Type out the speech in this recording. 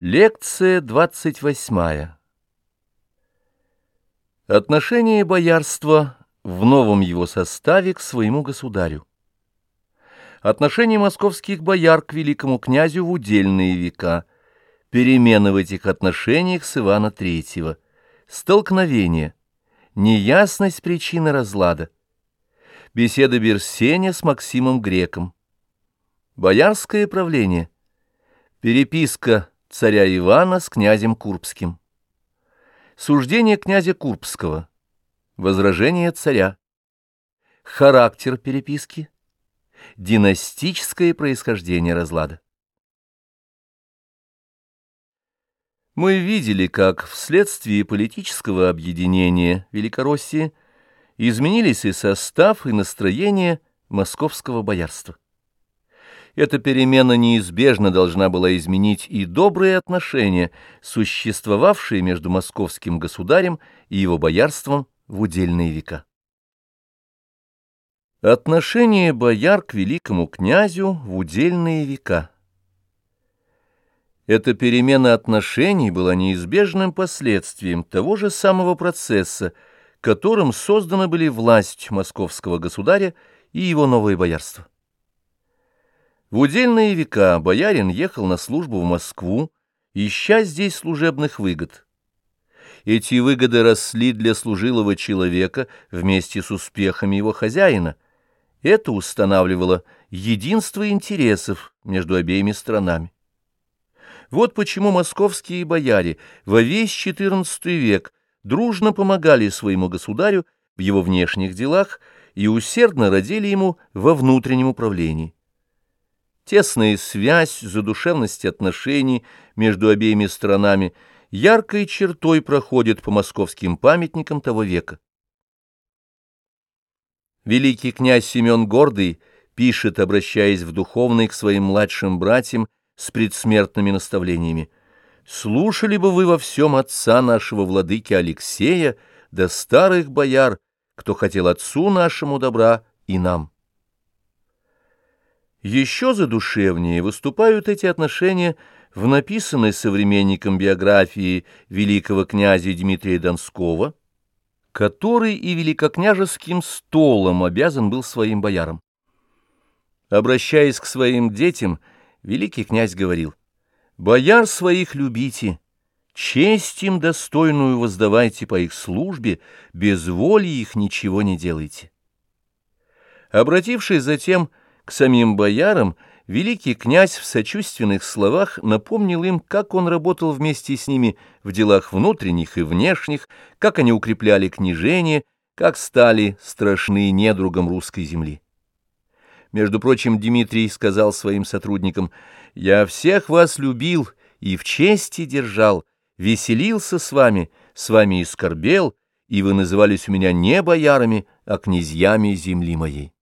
Лекция двадцать восьмая. Отношение боярства в новом его составе к своему государю. Отношение московских бояр к великому князю в удельные века. Перемены в этих отношениях с Ивана III. Столкновение. Неясность причины разлада. Беседа Берсеня с Максимом Греком. Боярское правление. Переписка царя Ивана с князем Курбским. Суждение князя Курбского. Возражение царя. Характер переписки. Династическое происхождение разлада. Мы видели, как вследствие политического объединения Великороссии изменились и состав, и настроение московского боярства. Эта перемена неизбежно должна была изменить и добрые отношения, существовавшие между московским государем и его боярством в удельные века. Отношение бояр к великому князю в удельные века Эта перемена отношений была неизбежным последствием того же самого процесса, которым созданы были власть московского государя и его новое боярство. В удельные века боярин ехал на службу в Москву, ища здесь служебных выгод. Эти выгоды росли для служилого человека вместе с успехами его хозяина. Это устанавливало единство интересов между обеими странами. Вот почему московские бояре во весь XIV век дружно помогали своему государю в его внешних делах и усердно родили ему во внутреннем управлении. Тесная связь, задушевность отношений между обеими странами яркой чертой проходит по московским памятникам того века. Великий князь Семен Гордый пишет, обращаясь в духовный к своим младшим братьям с предсмертными наставлениями, «Слушали бы вы во всем отца нашего владыки Алексея, да старых бояр, кто хотел отцу нашему добра и нам». Еще задушевнее выступают эти отношения в написанной современником биографии великого князя Дмитрия Донского, который и великокняжеским столом обязан был своим боярам. Обращаясь к своим детям, великий князь говорил, «Бояр своих любите, честь им достойную воздавайте по их службе, без воли их ничего не делайте». Обратившись затем к самим боярам великий князь в сочувственных словах напомнил им, как он работал вместе с ними в делах внутренних и внешних, как они укрепляли княжение, как стали страшны недругом русской земли. Между прочим, Дмитрий сказал своим сотрудникам, «Я всех вас любил и в чести держал, веселился с вами, с вами и скорбел, и вы назывались у меня не боярами, а князьями земли моей».